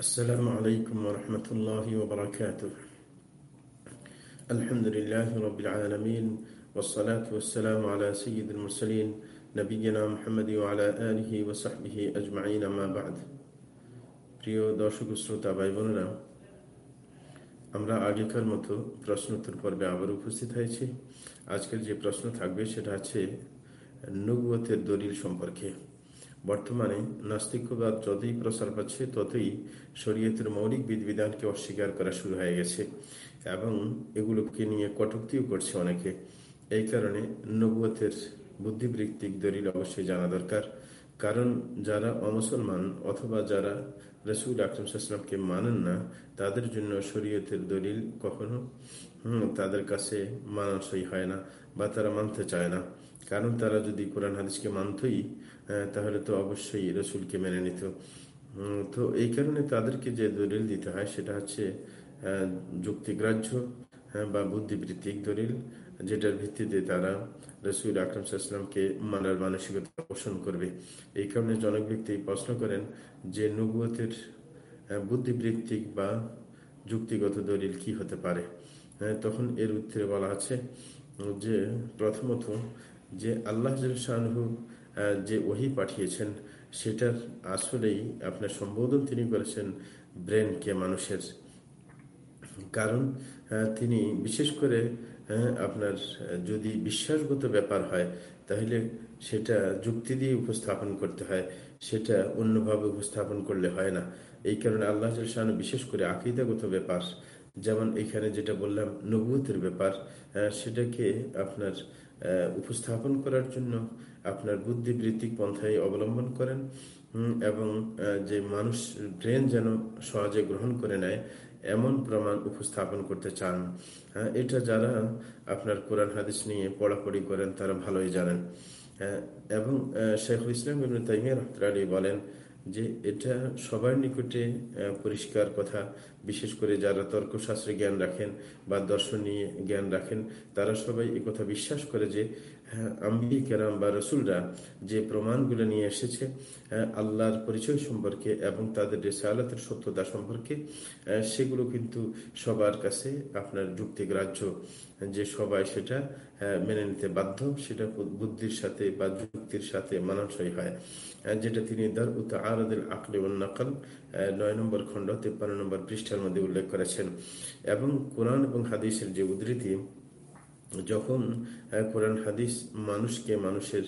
السلام عليكم ورحمة الله وبركاته الحمد لله رب العالمين والصلاة والسلام على سيد المرسلين نبينا محمد وعلى آله وصحبه أجمعين ما بعد প্রিয় দর্শক শ্রোতা ভাই বোনেরা আমরা আগেকার মতো প্রশ্ন উত্তর পর্বে আবার উপস্থিত হয়েছি আজকের যে প্রশ্ন থাকবে সেটা হচ্ছে নবুয়তের দলিল সম্পর্কে বর্তমানে নাস্তিকবাদ যতই প্রসার পাচ্ছে, ততই শরীয়তের মৌলিক বিধিবিধানকে অস্বীকার করা শুরু হয়ে গেছে এবং এগুলোকে নিয়ে কটুক্তিও করছে অনেকে। এই কারণে নবুয়তের বুদ্ধিবৃত্তিক দলিল অবশ্যই জানা দরকার। কারণ যারা অমুসলমান অথবা যারা রসুল আকরম সাল্লামকে মানেন না, তাদের জন্য শরীয়তের দলিল কখনো তাদের কাছে মানানসই হয় না বা তারা মানতে চায় না। কারণ তারা যদি কোরআন, হাদিসকে মানতই তাহলে তো অবশ্যই রসুলকে মেনে নিত তো এই কারণে তাদেরকে যে দলিল দিতে হয়, সেটা হচ্ছে যুক্তিগ্রাহ্য বা বুদ্ধিবৃত্তিক দলিল, যেটার ভিত্তিতে তারা রসুল আকরম সাল্লামকে মানার মানসিকতা পোষণ করবে। এই কারণে জনক ব্যক্তি প্রশ্ন করেন যে, নবুয়তের বুদ্ধিবৃত্তিক বা যুক্তিগত দলিল কি হতে পারে? তখন এর উত্তরে বলা আছে যে, প্রথমত যে আল্লাহ শাহরু যে ওহি পাঠিয়েছেন সেটার আসলেই আপনার সম্বোধন তিনি করেছেন ব্রেনকে, মানুষের। কারণ তিনি বিশেষ করে আপনার, যদি বিশ্বাসগত ব্যাপার হয়, তাহলে সেটা যুক্তি দিয়ে উপস্থাপন করতে হয়, সেটা অন্যভাবে উপস্থাপন করলে হয় না। এই কারণে আল্লাহ শাহানু বিশেষ করে আকিদাগত ব্যাপার, যেমন এখানে যেটা বললাম নবুতের ব্যাপার সেটাকে আপনার উপস্থাপন করার জন্য আপনার বুদ্ধিবৃত্তিক পন্থায় অবলম্বন করেন এবং যে মানুষ, ব্রেন যেন সহজে গ্রহণ করে নেয়, এমন প্রমাণ উপস্থাপন করতে চান। এটা যারা আপনার কোরআন হাদিস নিয়ে পড়াপড়ি করেন, তারা ভালোই জানেন। এবং শেখুল ইসলাম তাইমিয়া রহমতুল্লাহ বলেন যে এটা সবার নিকটে পরিষ্কার কথা। বিশেষ করে যারা তর্কশাস্ত্রে জ্ঞান রাখেন বা দর্শনীয় জ্ঞান রাখেন, তারা সবাই কথা বিশ্বাস করে যে কেরাম বা রসুলরা যে প্রমাণগুলো নিয়ে এসেছে আল্লাহর পরিচয় সম্পর্কে এবং তাদের রেসালতের সত্যতা সম্পর্কে সেগুলো কিন্তু সবার কাছে আপনার যুক্তিগ্রাহ্য যে সবাই সেটা মেনে নিতে বাধ্য, সেটা বুদ্ধির সাথে বা যুক্তির সাথে মানানসই হয়। যেটা তিনি দার উত আরদুল আকলে নাকাল নয় নম্বর খণ্ড, তেপ্পান্ন নম্বর পৃষ্ঠার মধ্যে উল্লেখ করেছেন। এবং কোরআন এবং হাদিসের যে উদ্ধৃতি যখন কোরআন হাদিস মানুষকে, মানুষের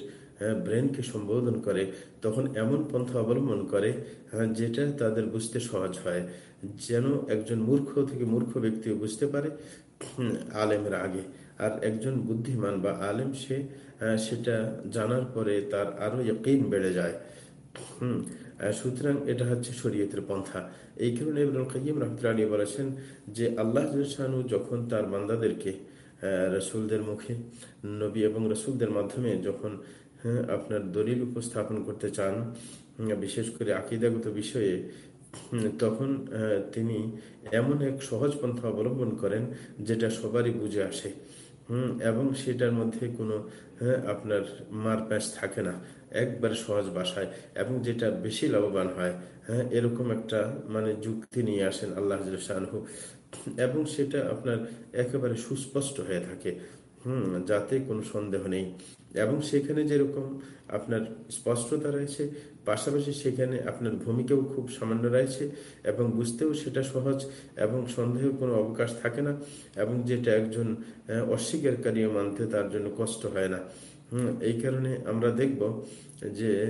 ব্রেনকে সম্বোধন করে, তখন এমন পন্থা অবলম্বন করে যেটা তাদের বুঝতে সহজ হয়। যেন একজন মূর্খ থেকে মূর্খ ব্যক্তিও বুঝতে পারে আলেমের আগে। আর একজন বুদ্ধিমান বা আলেম, সে সেটা জানার পরে তার আরও ইকিন বেড়ে যায়। সুতরাং এটা হচ্ছে শরীয়তের পন্থা। এই কারণে কাইম রহমতুল্লাহ বলেছেন যে, আল্লাহ যখন তার বান্দাদেরকে রসুলদের মুখে, নবী এবং রসুলদের মাধ্যমে যখন আপনার দলিল উপস্থাপন করতে চান বিশেষ করে আকিদাগত বিষয়ে তখন তিনি এমন এক সহজ পন্থা অবলম্বন করেন যেটা সবারই বুঝে আসে। হম, এবং সেটার মধ্যে কোনো আপনার মার প্যাঁচ থাকে না। একবার সহজ বাসায় এবং যেটা বেশি লাভবান হয় হ্যাঁ এরকম একটা মানে যুক্তি নিয়ে আসেন আল্লাহ এবং সেটা আপনার একেবারে সুস্পষ্ট হয়ে থাকে। হুম, যাতে কোনো সন্দেহ নেই। এবং সেখানে যেরকম আপনার স্পষ্টতা রয়েছে, পাশাপাশি সেখানে আপনার ভূমিকাও খুব সামান্য রয়েছে এবং বুঝতেও সেটা সহজ এবং সন্দেহ কোনো অবকাশ থাকে না এবং যেটা একজন অস্বীকারীও মানতে তার জন্য কষ্ট হয় না। হুম, এই কারণে আমরা দেখব যে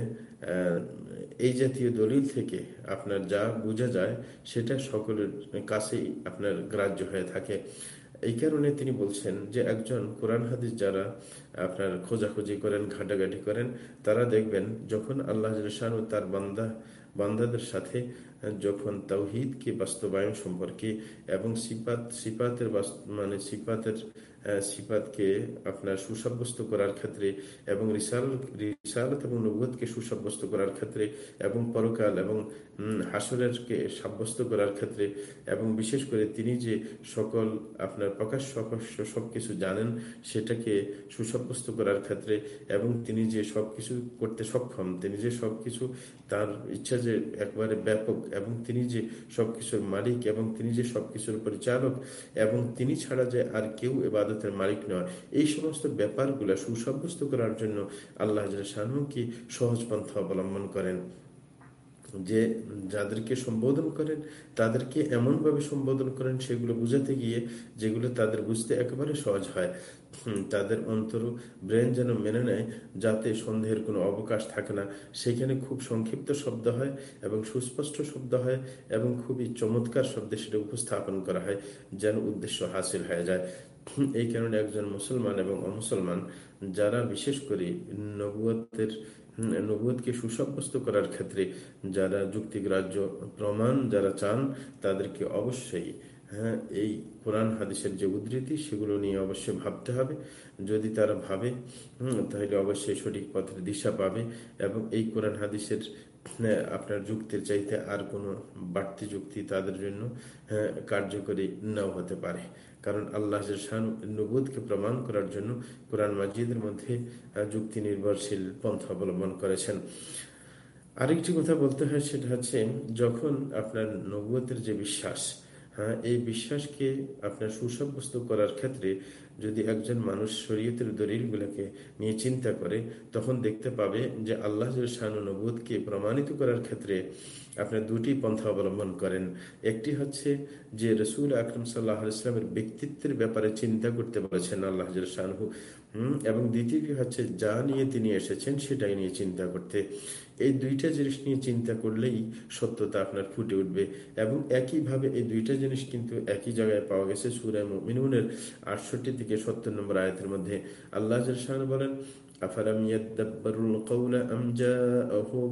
এই জাতীয় দলিল থেকে আপনার যা বোঝা যায় সেটা সকলের কাছেই আপনার গ্রাহ্য হয়ে থাকে। এই কারণে তিনি বলছেন যে একজন কোরআন হাদিস যারা আপনার খোঁজাখুঁজি করেন, ঘাটাঘাটি করেন, তারা দেখবেন যখন আল্লাহ তার বান্দা, বান্দাদের সাথে যখন তাওহিদকে বাস্তবায়ন সম্পর্কে এবং সিপাত সিপাতের মানে সিপাতের সিফাতকে আপনার সুসাব্যস্ত করার ক্ষেত্রে এবং রিসাল রিসালত এবং নবুয়কে সুসাব্যস্ত করার ক্ষেত্রে এবং পরকাল এবং হাসরেরকে সাব্যস্ত করার ক্ষেত্রে এবং বিশেষ করে তিনি যে সকল আপনার প্রকাশ্য অকস্য সব কিছু জানেন সেটাকে সুসাব্যস্ত করার ক্ষেত্রে এবং তিনি যে সব কিছু করতে সক্ষম, তিনি যে সব কিছু তার ইচ্ছা যে একবারে ব্যাপক এবং তিনি যে সব কিছুর মালিক এবং তিনি যে সব কিছুর পরিচালক এবং তিনি ছাড়া যে আর কেউ এবাদতের মালিক নয়। এই সমস্ত ব্যাপারগুলো সুসাব্যস্ত করার জন্য আল্লাহ সাহুকি সহজ পন্থা অবলম্বন করেন। যে যাদেরকে সম্বোধন করেন, তাদেরকে এমনভাবে সম্বোধন করেন, সেগুলো বুঝাতে গিয়ে যেগুলো তাদের বুঝতে একেবারে সহজ হয়। তাদের অন্তর ব্রেন যেন মেনে নেয়, যাতে সন্দেহের কোনো অবকাশ থাকে না। সেখানে খুব সংক্ষিপ্ত শব্দ হয় এবং সুস্পষ্ট শব্দ হয় এবং খুবই চমৎকার শব্দে সেটা উপস্থাপন করা হয়, যেন উদ্দেশ্য হাসিল হয়ে যায়। এই কারণে একজন মুসলমান এবং অমুসলমান, যারা বিশেষ করে নবুয়তের নবুয়কে সুসাব্যস্ত করার ক্ষেত্রে যারা যুক্তিগ্রাহ্য প্রমাণ যারা চান, তাদেরকে অবশ্যই হ্যাঁ এই কোরআন হাদিসের যে উদ্ধৃতি, সেগুলো নিয়ে অবশ্যই ভাবতে হবে। যদি তারা ভাবে তাহলে অবশ্যই সঠিক পথের দিশা পাবে এবং এই কোরআন হাদিসের আপনার যুক্তির চাইতে আর কোনো বাড়তি যুক্তি তাদের জন্য কার্যকরী নাও হতে পারে। কারণ আল্লাহ নবুদকে প্রমাণ করার জন্য কোরআন মাজিদের মধ্যে যুক্তি নির্ভরশীল পন্থা অবলম্বন করেছেন। আরেকটি কথা বলতে হয়, সেটা হচ্ছে যখন আপনার নবুয়তের যে বিশ্বাস হ্যাঁ এই বিশ্বাসকে আপনার সুসাব্যস্ত করার ক্ষেত্রে যদি একজন মানুষ শরীয়তের দলিলগুলোকে নিয়ে চিন্তা করে, তখন দেখতে পাবে যে আল্লাহ শাহানুনবুদকে প্রমাণিত করার ক্ষেত্রে আপনার দুটি পন্থা অবলম্বন করেন। একটি হচ্ছে যে রসুল আকরম সাল্লাহ ইসলামের ব্যক্তিত্বের ব্যাপারে চিন্তা করতে বলেছেন আল্লাহ শাহু এবং দ্বিতীয়টি হচ্ছে যা নিয়ে তিনি এসেছেন সেটাই নিয়ে চিন্তা করতে। এই দুইটা জিনিস নিয়ে চিন্তা করলেই সত্যতা আপনার ফুটে উঠবে এবং একইভাবে এই দুইটা জিনিস কিন্তু একই জায়গায় পাওয়া গেছে সুরায় মিনুনের আটষট্টি থেকে সত্তর নম্বর আয়তের মধ্যে। আল্লাহ বলেন أفلم يدبروا القول أم جاءهم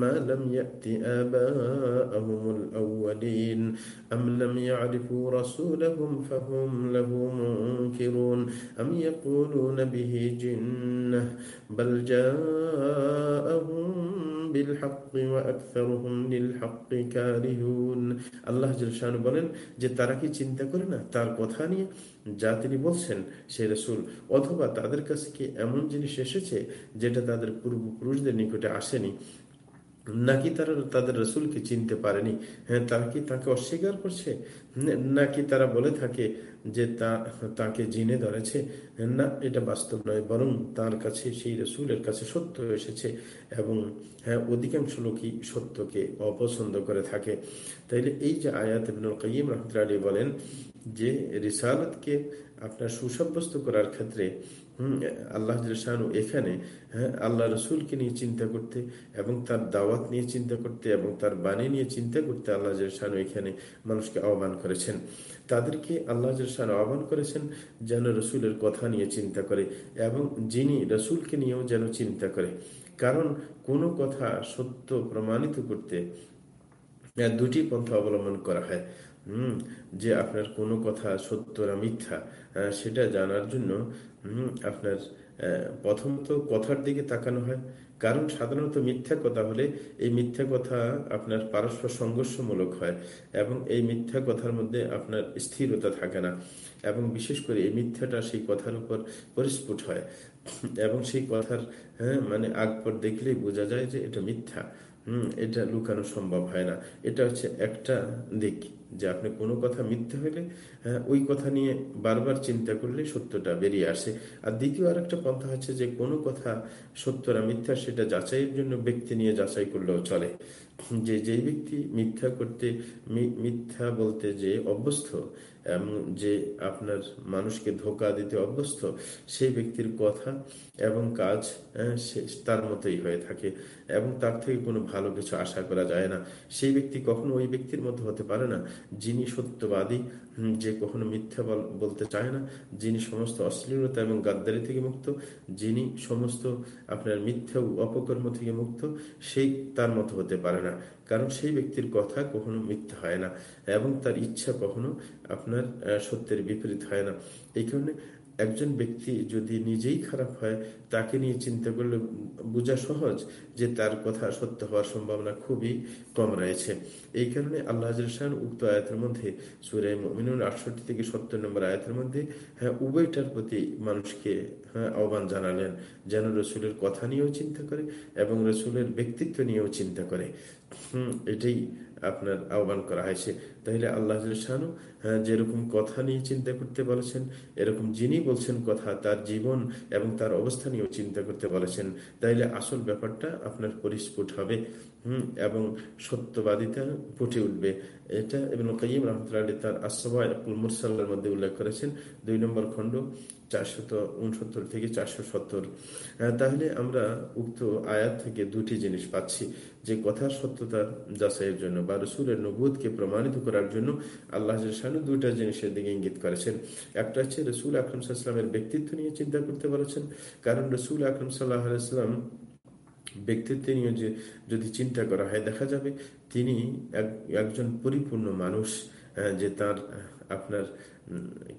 ما لم يأت آباءهم الأولين أم لم يعرفوا رسولهم فهم له منكرون أم يقولون به جنة بل جاءهم بالحق وأكثرهم للحق كارهون আল্লাহ জলশানু বলেন যে তারা কি চিন্তা করে না তার কথা নিয়ে যা তিনি বলছেন সে রসুল, অথবা তাদের কাছে কি এমন জিনিস এসেছে যেটা তাদের পূর্বপুরুষদের নিকটে আসেনি? নাকি তারা তাদের রসুলকে চিনতে পারেনি? হ্যাঁ তারা কি তাকে অস্বীকার করছে? নাকি তারা বলে থাকে যে তা, তাকে জিনে ধরেছে? না, এটা বাস্তব নয়, বরং তার কাছে, সেই রসুলের কাছে সত্য এসেছে এবং হ্যাঁ অধিকাংশ লোকই সত্যকে অপছন্দ করে থাকে। তাইলে এই যে আয়াত কাইম রহমতুল্লা আলী বলেন যে, রিসালতকে আপনার সুসাব্যস্ত করার ক্ষেত্রে আল্লাহ এখানে হ্যাঁ আল্লাহ রসুলকে নিয়ে চিন্তা করতে এবং তার দাওয়াত নিয়ে চিন্তা করতে এবং তার বাণী নিয়ে চিন্তা করতে আল্লাহ শাহানু এখানে মানুষকে আহ্বান করেছেন। তাদেরকে আল্লাহ শাহানু আহ্বান করেছেন যেন রসুলের কথা নিয়ে চিন্তা করে এবং যিনি রসুলকে নিয়েও যেন চিন্তা করে। কারণ কোনো কথা সত্য প্রমাণিত করতে দুটি পন্থা অবলম্বন করা হয়। হম, যে আপনার কোনো কথা সত্য না মিথ্যা সেটা জানার জন্য আপনার প্রথমত কথার দিকে তাকানো হয়। কারণ সাধারণত মিথ্যা কথা হলে এই মিথ্যা কথা আপনার পারস্পর সংঘর্ষমূলক হয় এবং এই মিথ্যা কথার মধ্যে আপনার স্থিরতা থাকে না এবং বিশেষ করে এই মিথ্যাটা সেই কথার উপর পরিস্ফুট হয়। এবং সেই কথার হ্যাঁ মানে আগ পর দেখলেই বোঝা যায় যে এটা মিথ্যা। হম, এটা লুকানো সম্ভব হয় না। এটা হচ্ছে একটা দিক যে আপনি কোনো কথা মিথ্যে হইলে হ্যাঁ ওই কথা নিয়ে বারবার চিন্তা করলে সত্যটা বেরিয়ে আসে। আর দ্বিতীয় আর একটা পন্থা হচ্ছে যে কোনো কথা সত্যরা মিথ্যা, সেটা যাচাইয়ের জন্য ব্যক্তি নিয়ে যাচাই করলেও চলে। যে যেই ব্যক্তি মিথ্যা করতে মিথ্যা বলতে যে অভ্যস্ত যে আপনার মানুষকে ধোকা দিতে অভ্যস্ত, সেই ব্যক্তির কথা এবং কাজ তার মতোই হয়ে থাকে এবং তার থেকে কোনো ভালো কিছু আশা করা যায় না। সেই ব্যক্তি কখনো ওই ব্যক্তির মতো হতে পারে না যিনি সত্যবাদী যে কখনো মিথ্যা বলতে চায় না, যিনি সমস্ত অশ্লীলতা এবং গাদ্দারি থেকে মুক্ত, যিনি সমস্ত আপনার মিথ্যা অপকর্ম থেকে মুক্ত, সেই তার মতো হতে পারে না। কারণ সেই ব্যক্তির কথা কখনো মিথ্যা হয় না এবং তার ইচ্ছা কখনো আপনার সত্যের বিপরীত হয় না। এই কারণে একজন ব্যক্তি যদি নিজেই খারাপ হয়, তাকে নিয়ে চিন্তা করলে বোঝা সহজ যে তার কথা সত্য হওয়ার সম্ভাবনা খুবই কম রয়েছে। এই কারণে আল্লাহ উক্ত আয়তের মধ্যে সুরে মিনুল আটষট্টি থেকে সত্তর নম্বর আয়তের মধ্যে হ্যাঁ উভয়টার প্রতি মানুষকে হ্যাঁ আহ্বান জানালেন যেন রসুলের কথা নিয়েও চিন্তা করে এবং রসুলের ব্যক্তিত্ব নিয়েও চিন্তা করে। হম, এটাই আপনার আহ্বান করা হয়েছে। তাহলে আল্লাহ শাহানু হ্যাঁ, যেরকম কথা নিয়ে চিন্তা করতে বলেছেন এরকম যিনি বলছেন কথা তার জীবন এবং তার অবস্থা নিয়েও চিন্তা করতে বলেছেন তাইলে আসল ব্যাপারটা আপনার পরিস্ফুট হবে হম এবং সত্যবাদিতা ফুটে উঠবে। এটা এবং কাইম রহমতুল্লাহ তার আসমুল মুরসাল্লার মধ্যে উল্লেখ করেছেন দুই নম্বর খণ্ড চারশত থেকে চারশো সত্তর। তাহলে আমরা উক্ত আয়াত থেকে দুটি জিনিস পাচ্ছি। যে কথার সত্যতা যাচাইয়ের জন্য বা রসুলের নবুদকে প্রমাণিত করার জন্য আল্লাহ দুইটা জিনিসের দিকে ইঙ্গিত করেছেন। একটা হচ্ছে রসুল আকরম সাল্লামের ব্যক্তিত্ব নিয়ে চিন্তা করতে পারছেন কারণ রসুল আকরম সাল্লাহ আলাইসাল্লাম ব্যক্তিত্ব নিয়ে যে যদি চিন্তা করা হয়, দেখা যাবে তিনি একজন পরিপূর্ণ মানুষ যে তার আপনার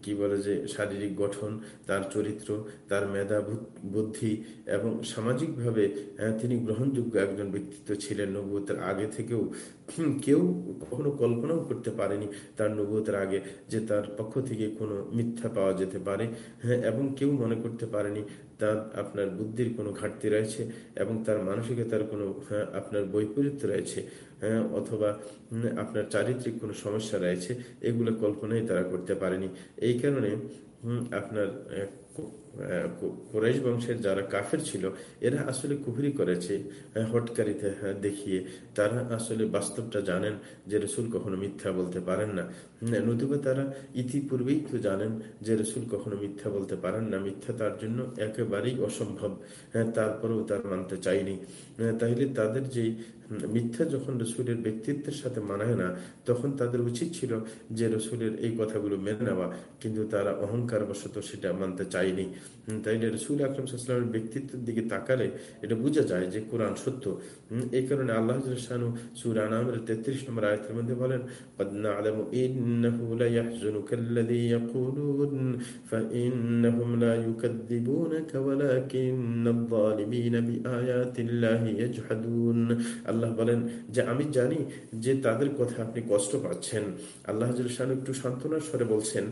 কি বলে যে শারীরিক গঠন তার চরিত্র তার মেধা বুদ্ধি এবং সামাজিকভাবে তিনি গ্রহণযোগ্য একজন ব্যক্তিত্ব ছিলেন নবুতের আগে থেকেও। কেউ কখনো কল্পনাও করতে পারেনি তার নবুতের আগে যে তার পক্ষ থেকে কোনো মিথ্যা পাওয়া যেতে পারে। হ্যাঁ এবং কেউ মনে করতে পারেনি তার আপনার বুদ্ধির কোনো ঘাটতি রয়েছে এবং তার মানসিকতার কোনো হ্যাঁ, আপনার বৈপরীত্য রয়েছে। হ্যাঁ অথবা আপনার চারিত্রিক কোনো সমস্যা রয়েছে এগুলো কল্পনাই তারা করতে পারেনি। এই কারণে আপনার কোরাইশ বংশের যারা কাফের ছিল, এরা আসলে কুহুরি করেছে হটকারিতে দেখিয়ে। তারা আসলে বাস্তবটা জানেন যে রসুল কখনো মিথ্যা বলতে পারেন না। নতুবা তারা ইতিপূর্বেই তো জানেন যে রসুল কখনো মিথ্যা বলতে পারেন না। মিথ্যা তার জন্য একেবারেই অসম্ভব। হ্যাঁ তারপরেও তার মানতে চাইনি তাইলে তাদের যেই মিথ্যা যখন রসুলের ব্যক্তিত্বের সাথে মানায় না, তখন তাদের উচিত ছিল যে রসুলের এই কথাগুলো মেনে নেওয়া। কিন্তু তারা অহংকার বশত সেটা মানতে চায়নি তাইলে রসুল আকরম সাল্লামের ব্যক্তিত্বের দিকে তাকালে এটা বোঝা যায় যে কোরআন সত্য। এই কারণে আল্লাহ শানু সুর আনামের তেত্রিশ নম্বর আয়তের মধ্যে বলেন আল্লাহ বলেন, যে আমি জানি যে তাদের কথা আপনি কষ্ট পাচ্ছেন। আল্লাহ একটু সান্ত্বনার স্বরে বলছেন,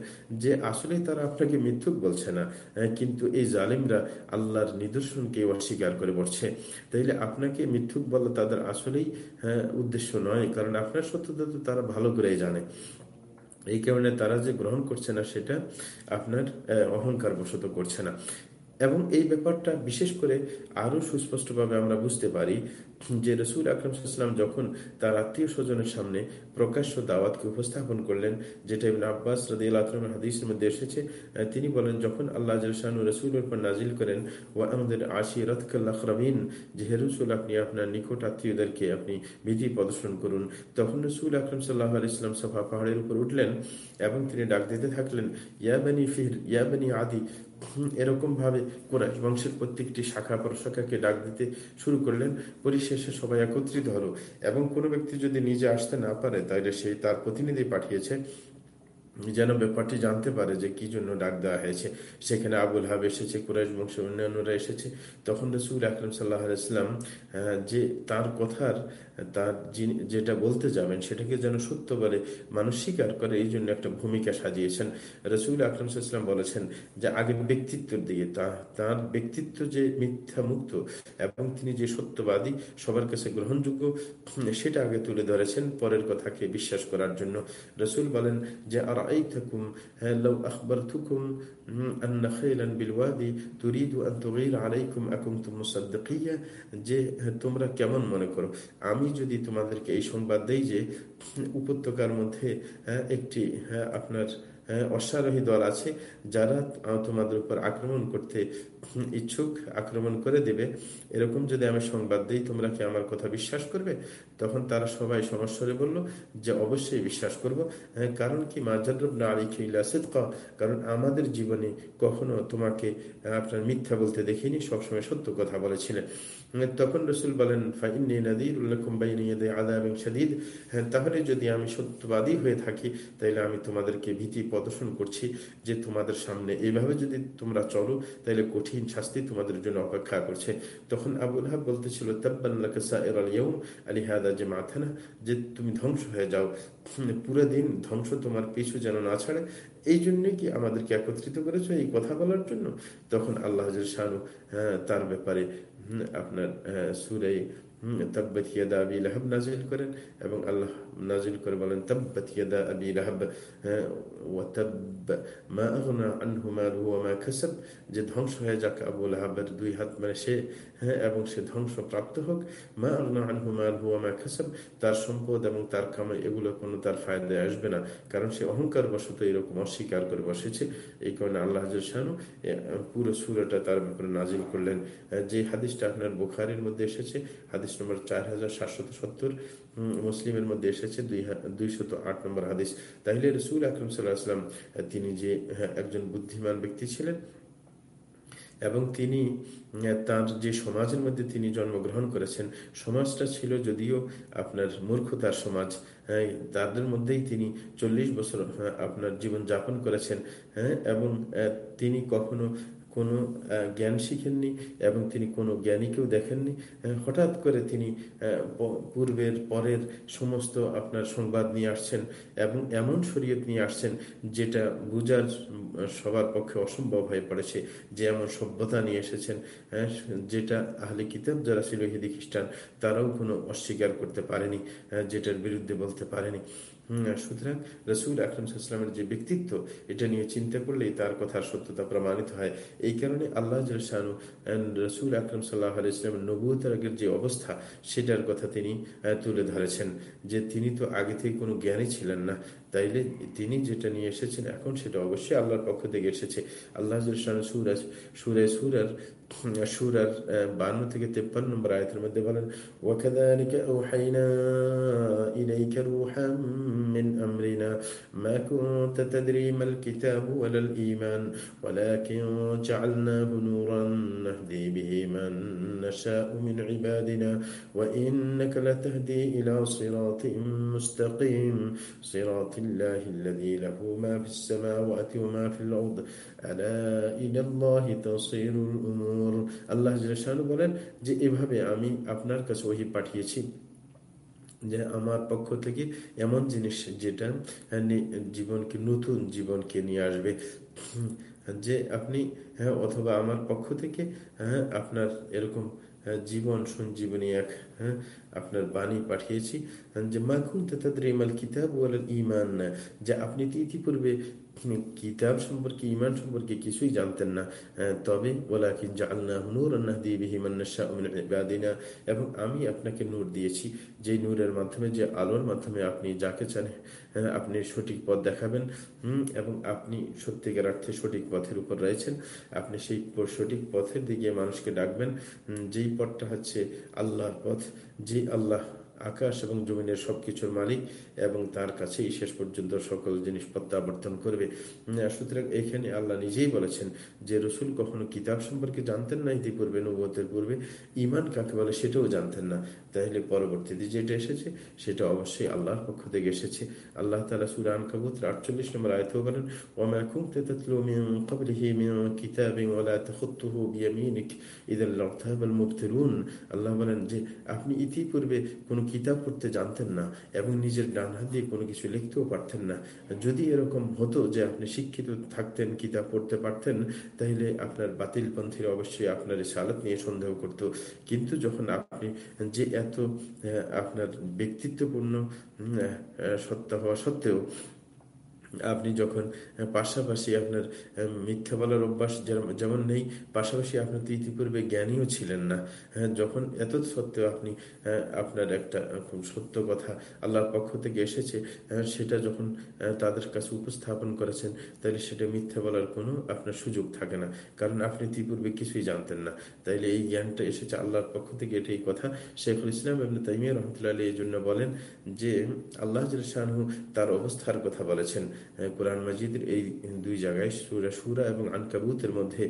যে আসলে তারা আপনাকে মিথ্যুক বলছে না কিন্তু এই জালিমরা আল্লাহর নিদর্শনকে অস্বীকার করে বসছে তাইলে আপনাকে মিথ্যুক বলা তাদের আসলেই হ্যাঁ, উদ্দেশ্য নয় কারণ আপনার সত্যতা তো তারা ভালো করেই জানে। এই কারণে তারা যে গ্রহণ করছে না সেটা আপনার অহংকার বশত করছে না। এবং এই ব্যাপারটা বিশেষ করে আরও সুস্পষ্টভাবে আমরা বুঝতে পারি যে রসুল আকরমসাল্লাম যখন তার আত্মীয় স্বজনের সামনে প্রকাশ্য দাওয়াতকে উপস্থাপন করলেন, যেটা ইবিন আব্বাস রদি আল্লাহমের হাদিসের মধ্যে এসেছে তিনি বলেন, যখন আল্লাহ জলশানু রসুলের উপর নাজিল করেন ও আমাদের আশি রতকাল্লাহরাবিন যে হেরুসুল আপনি আপনার নিকট আত্মীয়দেরকে আপনি বিধি প্রদর্শন করুন। তখন রসুল আকরম সাল্লাহ আলাইসলাম সফা পাহাড়ের উপর উঠলেন এবং তিনি ডাক দিতে থাকলেন ইয়াবানি ফির ইয়াবানি আদি এরকম ভাবে কোরআশ বংশের প্রত্যেকটি শাখা প্রশাখাকে ডাক দিতে শুরু করলেন। পরিশেষে সবাই একত্রিত হলো এবং কোনো ব্যক্তি যদি নিজে আসতে না পারে, তাহলে সেই তার প্রতিনিধি পাঠিয়েছে। যেন ব্যাপারটি জানতে পারে যে কি জন্য ডাক দেওয়া হয়েছে। সেখানে আবুল হাব এসেছে, কুরাইশ বংশের অন্যান্যরা এসেছে। তখন রসুল আকরম সাল্লাহ ইসলাম যে তার কথার, তার যেটা বলতে যাবেন সেটাকে যেন সত্য বলে মানুষ স্বীকার করে, এই জন্য একটা ভূমিকা সাজিয়েছেন। রসুল আকরম সাল্লাম বলেছেন যে আগে ব্যক্তিত্বের দিকে তা, তার ব্যক্তিত্ব যে মিথ্যা মুক্ত এবং তিনি যে সত্যবাদী, সবার কাছে গ্রহণযোগ্য সেটা আগে তুলে ধরেছেন পরের কথাকে বিশ্বাস করার জন্য। রসুল বলেন যে, আর أرأيتكم لو أخبرتكم أن خيلا بالوادي تريد أن تغير عليكم أكنتم مصدقية যে তোমরা কেমন মনে করো আমি যদি তোমাদেরকে এই সংবাদ দেই যে উপত্যকার মধ্যে একটি আপনার অশ্বারোহী দল আছে যারা তোমাদের উপর আক্রমণ করতে ইচ্ছুক, আক্রমণ করে দেবে। এরকম যদি আমি সংবাদ দিই, তোমরা কি আমার কথা বিশ্বাস করবে? তখন তারা সবাই সমস্যরে বলল, যে অবশ্যই বিশ্বাস করব। কারণ কি? কারণ আমাদের জীবনে কখনো তোমাকে আপনার মিথ্যা বলতে দেখিনি, সবসময় সত্য কথা বলেছিলেন তখন রসুল বলেন তাহলে যদি আমি সত্যবাদী হয়ে থাকি তাহলে আমি তোমাদেরকে ভীতি প্রদর্শন করছি যে তোমাদের সামনে এইভাবে যদি তোমরা চলো তাহলে কঠিন শাস্তি তোমাদের জন্য অপেক্ষা করছে। তখন আবুল হাব বলতেছিল যে মাথা না যে তুমি ধ্বংস হয়ে যাও। পুরো দিন ধ্বংস তোমার পিছু যেন না ছাড়ে। এই জন্যই কি আমাদেরকে একত্রিত করেছ এই কথা বলার জন্য? তখন আল্লাহ শাহরু হ্যাঁ তার ব্যাপারে আপনার সুরাই তাব্বাত ইয়াদা আবি লাহাব নাজিল করেন এবং আল্লাহ নাজিল করে বলেন তাব্বাত ইয়াদা আবি লাহাব ওয়াতাব মা আগনা আনহু মালহু ওয়া যে ধ্বংস হয়ে যাক আবু লাহাবের দুই হাত মানে সে হ্যাঁ এবং সে ধ্বংস প্রাপ্ত হোক মা আগনা আনহু মালহু ওয়া তার সম্পদ এবং তার কামাই এগুলো কোনো তার ফায়দায় আসবে না কারণ সে অহংকার বশত এরকম অস্বীকার করে বসেছে এই কারণে আল্লাহ শাহানু পুরো সুরাটা তার ব্যাপারে নাজিল করলেন যে হাদিসটা আপনার বোখারের মধ্যে এসেছে হাদিস নম্বর চার হাজার সাতশত সত্তর মুসলিমের মধ্যে এসেছে দুই দুইশত আট নম্বর হাদিস। তাহলে রসুল আকরম তিনি যে হ্যাঁ, একজন বুদ্ধিমান ব্যক্তি ছিলেন এবং তিনি তার যে সমাজের মধ্যে তিনি জন্মগ্রহণ করেছেন সমাজটা ছিল যদিও আপনার মূর্খতার সমাজ হ্যাঁ তাদের মধ্যেই তিনি চল্লিশ বছর হ্যাঁ, আপনার জীবন যাপন করেছেন হ্যাঁ এবং তিনি কখনো কোনো জ্ঞান শিখেননি এবং তিনি কোনো জ্ঞানীকেও দেখেননি। হঠাৎ করে তিনি পূর্বের পরের সমস্ত আপনার সংবাদ নিয়ে আসছেন এবং এমন শরীয়ত নিয়ে আসছেন যেটা বুঝার সবার পক্ষে অসম্ভব হয়ে পড়েছে, যে এমন সভ্যতা নিয়ে এসেছেন যেটা আহলে কিতাব যারা ছিল হিদি খ্রিস্টান, তারাও কোনো অস্বীকার করতে পারেনি যেটার বিরুদ্ধে বলতে পারেনি। সুতরাং রসুল আকরমসাল্লামের যে ব্যক্তিত্ব, এটা নিয়ে চিন্তা করলেই তার কথার সত্যতা প্রমাণিত হয়। এই কারণে আল্লাহ জলসানু রসুল আকরম সাল্লাহ ইসলামের নবুয়তের আগের যে অবস্থা, সেটার কথা তিনি তুলে ধরেছেন যে তিনি তো আগে থেকে কোনো জ্ঞানী ছিলেন না। তাইলে তিনি যেটা নিয়ে এসেছেন এখন সেটা অবশ্যই আল্লাহর পক্ষ থেকে এসেছে আল্লাহ সুরাজ সুরে সুরার সুরার বান্ন থেকে তেপ্পান্ন নম্বর আয়তের মধ্যে বলেন وكذلك أوحينا إليك روحا من أمرنا ما كنت تدري ما الكتاب ولا الإيمان ولكن جعلناه نورا نهدي به من نشاء من عبادنا وإنك لتهدي إلى صراط مستقيم صراط الله الذي له ما في السماوات وما في الأرض ألا إلى الله تصير الأمور আল্লাহ বলেন যে এভাবে আমি আপনার কাছে ওহি পাঠিয়েছি যে আমার পক্ষ থেকে এমন জিনিস যেটা জীবনকে নতুন জীবনকে নিয়ে আসবে যে আপনি হ্যাঁ অথবা আমার পক্ষ থেকে হ্যাঁ আপনার এরকম জীবন সঞ্জীবনী এক হ্যাঁ আপনার বাণী পাঠিয়েছি। যে মাখুন তাদের ইমাল কিতাব ওয়াল ইমান যে আপনি তো ইতিপূর্বে কিতাব সম্পর্কে ইমান সম্পর্কে কিছুই জানতেন না। তবে এবং আমি আপনাকে নূর দিয়েছি যে নূরের মাধ্যমে, যে আলোর মাধ্যমে আপনি যাকে চান আপনি সঠিক পথ দেখাবেন এবং আপনি সত্যিকার অর্থে সঠিক পথের উপর রয়েছেন, আপনি সেই সঠিক পথের দিকে মানুষকে ডাকবেন যেই পথটা হচ্ছে আল্লাহর পথ, যে আল্লাহ আকাশ এবং জমিনের সবকিছুর মালিক এবং তার কাছেই শেষ পর্যন্ত সকল জিনিস প্রত্যাবর্তন করবে। সুতরাং এখানে আল্লাহ নিজেই বলেছেন যে রসুল কখনো কিতাব সম্পর্কে জানতেন না, ইতিপূর্বে নবতের পূর্বে ইমান কাকে বলে সেটাও জানতেন না। তাহলে পরবর্তীতে যেটা এসেছে, সেটা অবশ্যই আল্লাহর পক্ষ থেকে এসেছে। আল্লাহ তালা সুরান কাবুত্র আটচল্লিশ নম্বর আয়তেও বলেন আল্লাহ বলেন যে, আপনি ইতিপূর্বে কোনো কিতাব পড়তে জানতেন না এবং নিজের ডান হাত দিয়ে কোনো কিছু লিখতেও পারতেন না। যদি এরকম হতো যে আপনি শিক্ষিত থাকতেন, কিতাব পড়তে পারতেন, তাহলে আপনার বাতিল পন্থীরা অবশ্যই আপনার সালাত নিয়ে সন্দেহ করত। কিন্তু যখন আপনি যে এত আপনার ব্যক্তিত্বপূর্ণ সত্তা হওয়া সত্ত্বেও আপনি যখন পাশাপাশি আপনার মিথ্যা বলার অভ্যাস যেমন নেই, পাশাপাশি আপনি তো ইতিপূর্বে জ্ঞানীও ছিলেন না। হ্যাঁ যখন এত সত্ত্বেও আপনি আপনার একটা খুব সত্য কথা আল্লাহর পক্ষ থেকে এসেছে সেটা যখন তাদের কাছে উপস্থাপন করেছেন তাহলে সেটা মিথ্যা বলার কোনো আপনার সুযোগ থাকে না। কারণ আপনি ইতিপূর্বে কিছুই জানতেন না। তাইলে এই জ্ঞানটা এসেছে আল্লাহর পক্ষ থেকে, এটাই কথা। শেখুল ইসলাম এবং তাইমিয়া রহমতুল্লাহ এই জন্য বলেন যে, আল্লাহ শাহু তার অবস্থার কথা বলেছেন। কোরআন মাজিদের এই দুই জায়গায়, সুরা সুরা এবং আনকাবুতের মধ্যে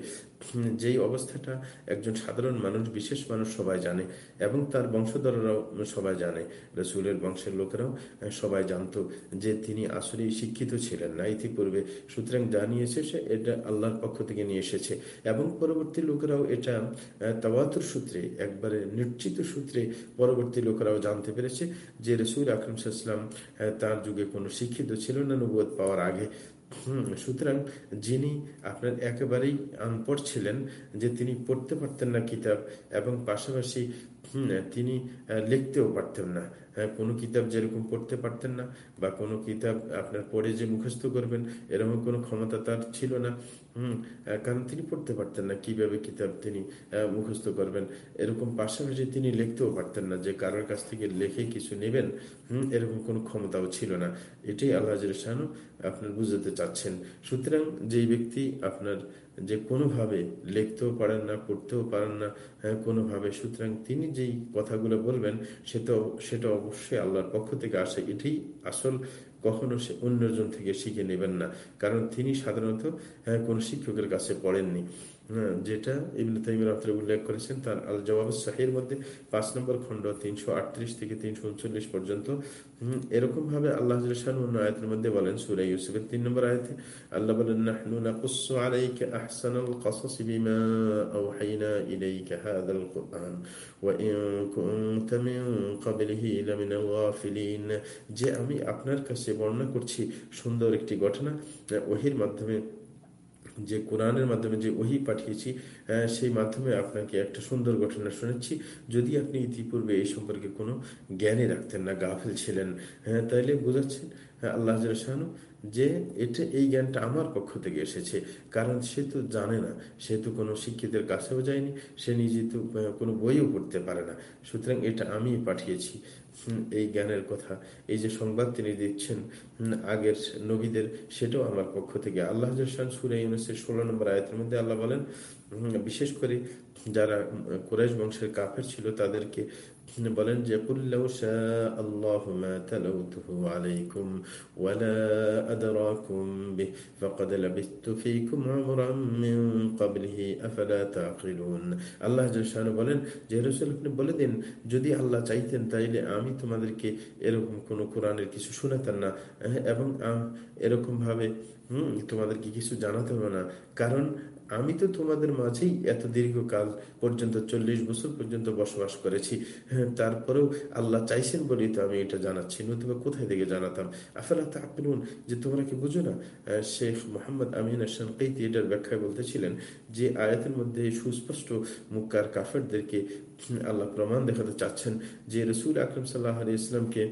যেই অবস্থাটা একজন সাধারণ মানুষ, বিশেষ মানুষ সবাই জানে এবং তার বংশধররাও সবাই জানে, রসুলের বংশের লোকেরাও সবাই জানতো যে তিনি আসলে শিক্ষিত ছিলেন না। ইতিপূর্বে সুতরাং জানিয়েছে সে, এটা আল্লাহর পক্ষ থেকে নিয়ে এসেছে এবং পরবর্তী লোকেরাও এটা তাওয়াতুর সূত্রে, একবারে নিশ্চিত সূত্রে পরবর্তী লোকেরাও জানতে পেরেছে যে রসুল আকরম সাল্লাম তার যুগে কোনো শিক্ষিত ছিল না নবুয় পাওয়ার আগে। সুতরাং যিনি আপনার একেবারেই আনপড় ছিলেন, যে তিনি পড়তে পারতেন না কিতাব, এবং পাশাপাশি তিনি লিখতেও পারতেন না। হ্যাঁ কোনো কিতাব যেরকম পড়তে পারতেন না বা কোনো কিতাব আপনার পড়ে যে মুখস্থ করবেন, এরকম কোনো ক্ষমতা তার ছিল না। হম কারণ তিনি পড়তে পারতেন না কীভাবে কিতাব তিনি মুখস্থ করবেন। এরকম পাশাপাশি তিনি লিখতেও পারতেন না যে কারোর কাছ থেকে লেখে কিছু নেবেন। হম, এরকম কোনো ক্ষমতাও ছিল না। এটাই আল্লাহ আপনার বুঝাতে চাচ্ছেন। সুতরাং যেই ব্যক্তি আপনার যে কোনোভাবে লিখতেও পারেন না পড়তেও পারেন না হ্যাঁ, কোনোভাবে। সুতরাং তিনি যেই কথাগুলো বলবেন সেটা সেটা অবশ্যই আল্লাহর পক্ষ থেকে আসে। এটাই আসল কখনো সে অন্যজন থেকে শিখে নেবেন না। কারণ তিনি সাধারণত হ্যাঁ, কোন শিক্ষকের কাছে পড়েননি। যেটা ইবনে তাইমির উল্লেখ করেছেন, তার আল জবাব শাহির মধ্যে পাঁচ নম্বর খণ্ড তিনশো আটত্রিশ থেকে তিনশো উনচল্লিশ পর্যন্ত। এরকম ভাবে আল্লাহ অন্য আয়তের মধ্যে বলেন সুরাই ইউসুফের তিন নম্বর আয়তে, আল্লাহ বলেন যে আমি আপনার কাছে বর্ণনা করছি সুন্দর একটি ঘটনা ওহির মাধ্যমে যে কোরআনের মাধ্যমে যে ওহি পাঠিয়েছি সেই মাধ্যমে আপনাকে একটা সুন্দর ঘটনা শুনেছি। যদি আপনি ইতিপূর্বে এই সম্পর্কে কোনো জ্ঞানে রাখতেন না, গাফিল ছিলেন হ্যাঁ তাইলে বোঝাচ্ছেন আল্লাহ যে এটা এই জ্ঞানটা আমার পক্ষ থেকে এসেছে। কারণ সে তো জানে না, সে তো কোনো শিক্ষিতের কাছেও যায়নি, সে নিজে তো কোনো বইও পড়তে পারে না। সুতরাং এটা আমি পাঠিয়েছি এই জ্ঞানের কথা। এই যে সংবাদ তিনি দিচ্ছেন আগের নবীদের, সেটাও আমার পক্ষ থেকে। আল্লাহ সুরে ইউনুসের ষোলো নম্বর আয়তের মধ্যে আল্লাহ বলেন বিশেষ করে যারা কোরাইশ বংশের কাফের ছিল, তাদেরকে বলেন যে আল্লাহ বলেন বলে দিন, যদি আল্লাহ চাইতেন তাইলে আমি তোমাদেরকে এরকম কোন কোরআনের কিছু শোনাতেন না এবং এরকম ভাবে হম, তোমাদেরকে কিছু জানাতে হবে না। কারণ আমি তো তোমাদের মাঝেই এত দীর্ঘকাল পর্যন্ত, চল্লিশ বছর পর্যন্ত বসবাস করেছি। হ্যাঁ তারপরেও আল্লাহ চাইছেন বলেই তো আমি এটা জানাচ্ছি। নতুবা কোথায় থেকে জানাতাম? আফেলা তাকলুন যে তোমরা কি বুঝো না? শেখ মোহাম্মদ আমিন আসান কৈতি এটার ব্যাখ্যায় বলতেছিলেন যে আয়াতের মধ্যে সুস্পষ্ট মুক্কার কাফেরদেরকে আল্লাহ প্রমাণ দেখাতে চাচ্ছেন যে রসুল আকরম সাল্লাহ আলী ইসলামকে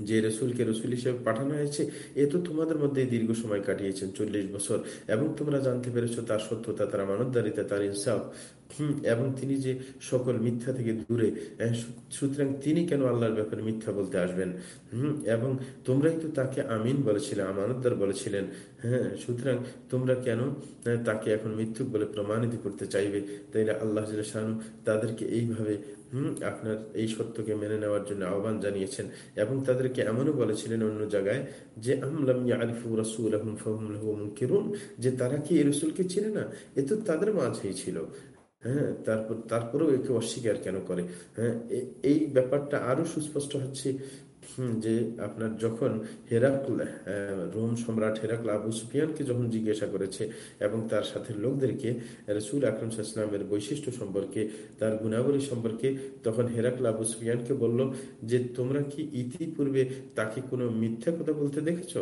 যে রসুলকে রসুল হিসেবে পাঠানো হয়েছে, এ তো তোমাদের মধ্যে দীর্ঘ সময় কাটিয়েছেন চল্লিশ বছর। এবং তোমরা জানতে পেরেছ তার সত্যতা, তার মানবদারিতা তার ইনসাফ। এবং তিনি যে সকল মিথ্যা থেকে দূরে সুতরাং তিনি কেন আল্লাহর ব্যাপারে মিথ্যা বলতে আসবেন? হম, এবং তোমরাই তো তাকে আমিন বলেছিলেন আমানতদার বলেছিলেন। হ্যাঁ সুতরাং তোমরা কেন তাকে এখন মিথ্যুক বলে প্রমাণিত করতে চাইবে? তাই আল্লাহ শাহানু তাদেরকে এইভাবে, হম, আপনার এই সত্যকে মেনে নেওয়ার জন্য আহ্বান জানিয়েছেন এবং তাদেরকে এমনও বলেছিলেন অন্য জায়গায় যে যে তারা কি এই রসুলকে চিনে না? এ তো তাদের মাঝেই ছিল। হ্যাঁ তারপর, তারপরেও একে অস্বীকার কেন করে? হ্যাঁ এই ব্যাপারটা আরও সুস্পষ্ট হচ্ছে যে আপনার যখন হেরাকল রোম সম্রাট হেরাকল আবু সুফিয়ানকে যখন জিজ্ঞাসা করেছে এবং তার সাথে লোকদেরকে, রসুল আকরম সাল্লামের বৈশিষ্ট্য সম্পর্কে, তার গুণাবলী সম্পর্কে, তখন হেরাকল আবু সুফিয়ানকে বলল যে, তোমরা কি ইতিপূর্বে তাকে কোনো মিথ্যা কথা বলতে দেখেছ?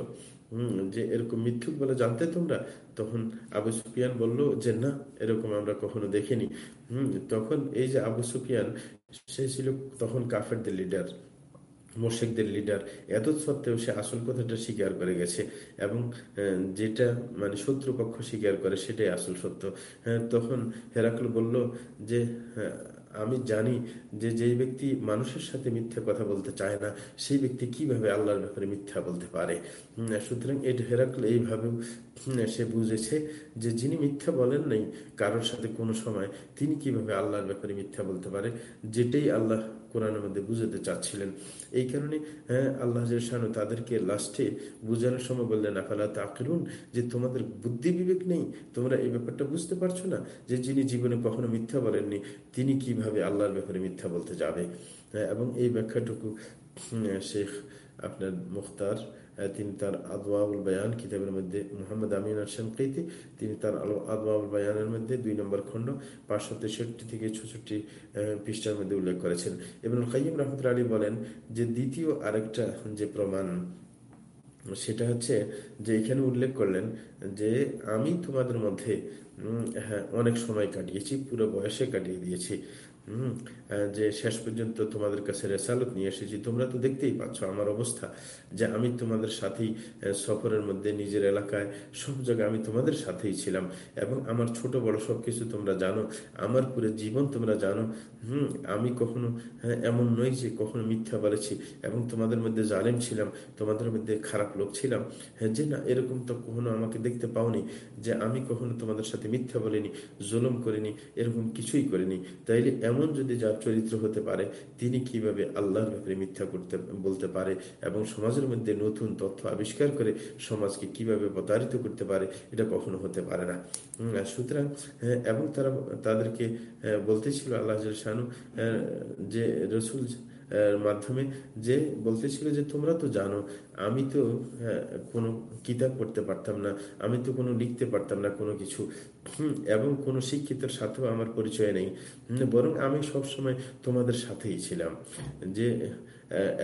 হম, যে এরকম মিথ্যুক বলে জানতে তোমরা? তখন আবু সুফিয়ান বলল, যে না, এরকম আমরা কখনো দেখিনি। হম, তখন এই যে আবু সুফিয়ান, সে ছিল তখন কাফেরদের লিডার মোর্শেকদের লিডার এত সত্ত্বেও সে আসল কথাটা স্বীকার করে গেছে এবং যেটা মানে শত্রুপক্ষ স্বীকার করে সেটাই আসল সত্য। তখন হেরাকল বলল যে আমি জানি যে যেই ব্যক্তি মানুষের সাথে মিথ্যা কথা বলতে চায় না, সেই ব্যক্তি কীভাবে আল্লাহর ব্যাপারে মিথ্যা বলতে পারে? সুতরাং এটা হেরাকল এইভাবেও সে বুঝেছে যে যিনি মিথ্যা বলেন নাই কারোর সাথে কোনো সময় তিনি কীভাবে আল্লাহর ব্যাপারে মিথ্যা বলতে পারে? যেটাই আল্লাহ কোরআনের মধ্যে বুঝাতে চাচ্ছিলেন। এই কারণে হ্যাঁ আল্লাহ তাদেরকে লাস্টে বুঝানোর সময় বললেন আফালা তাকিরুন যে তোমাদের বুদ্ধি বিবেক নেই? তোমরা এই ব্যাপারটা বুঝতে পারছ না? যে যিনি জীবনে কখনো মিথ্যা বলেননি তিনি কীভাবে আল্লাহর ব্যাপারে মিথ্যা বলতে যাবে? হ্যাঁ, এবং এই ব্যাখ্যাটুকু শেখ আপনার মুখতার তিনি তার আদওয়াউল বায়ান কিতাবের মধ্যে মোহাম্মদ আমিন আর শানকৈতি তিনি তার আদওয়াউল বায়ানের মধ্যে দুই নম্বর খণ্ড পাঁচশো তেষট্টি থেকে ছষট্টি পৃষ্ঠার মধ্যে উল্লেখ করেছেন। এবং কাইম রহমতুল্লা আলী বলেন যে দ্বিতীয় আরেকটা যে প্রমাণ, সেটা হচ্ছে যে এখানে উল্লেখ করলেন যে আমি তোমাদের মধ্যে হ্যাঁ অনেক সময় কাটিয়েছি, পুরো বয়সে কাটিয়ে দিয়েছি। যে শেষ পর্যন্ত তোমাদের কাছে রেসালত নিয়ে এসেছি, তোমরা তো দেখতেই পাচ্ছ আমার অবস্থা, যে আমি তোমাদের সাথেই সফরের মধ্যে নিজের এলাকায়, সব জায়গায় আমি তোমাদের সাথেই ছিলাম। এবং আমার ছোট বড় সব কিছু তোমরা জানো, আমার পুরো জীবন তোমরা জানো। হুম, আমি কখনো হ্যাঁ এমন নই যে কখনো মিথ্যা বলেছি এবং তোমাদের মধ্যে জালেম ছিলাম, তোমাদের মধ্যে খারাপ লোক ছিলাম। হ্যাঁ যে না, এরকম তো কখনো আমাকে দেখতে পাওনি, যে আমি কখনো তোমাদের সাথে মিথ্যা বলিনি, জুলুম করিনি, এরকম কিছুই করিনি। তাইলে এমন যদি যার চরিত্র হতে পারে তিনি কীভাবে আল্লাহর ব্যাপারে মিথ্যা করতে বলতে পারে এবং সমাজের মধ্যে নতুন তথ্য আবিষ্কার করে সমাজকে কীভাবে প্রতারিত করতে পারে এটা কখনো হতে পারে না। সুতরাং হ্যাঁ, এবং তারা তাদেরকে হ্যাঁ, বলতেছিল আল্লাহ শানু হ্যাঁ, যে রসুল মাধ্যমে যে বলতেছিল যে, তোমরা তো জানো, আমি তো কোনো কিতাব পড়তে পারতাম না, আমি তো কোনো লিখতে পারতাম না কোনো কিছু। এবং কোনো শিক্ষিতের সাথেও আমার পরিচয় নেই। বরং আমি সব সময় তোমাদের সাথেই ছিলাম। যে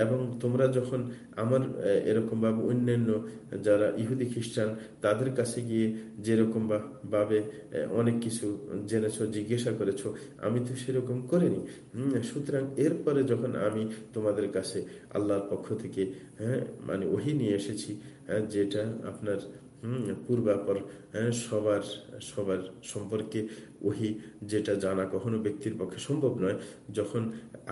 এবং তোমরা যখন আমার এরকম ভাবে অন্যান্য যারা ইহুদি খ্রিস্টান, তাদের কাছে গিয়ে যেরকম ভাবে অনেক কিছু জেনেছ, জিজ্ঞাসা করেছ, আমি তো সেরকম করিনি। সুতরাং এরপরে যখন আমি তোমাদের কাছে আল্লাহর পক্ষ থেকে হ্যাঁ মানে ওহি নিয়ে এসেছি যেটা আপনার পূর্বাপর হ্যাঁ, সবার সবার সম্পর্কে ওহি যেটা জানা কখনো ব্যক্তির পক্ষে সম্ভব নয়। যখন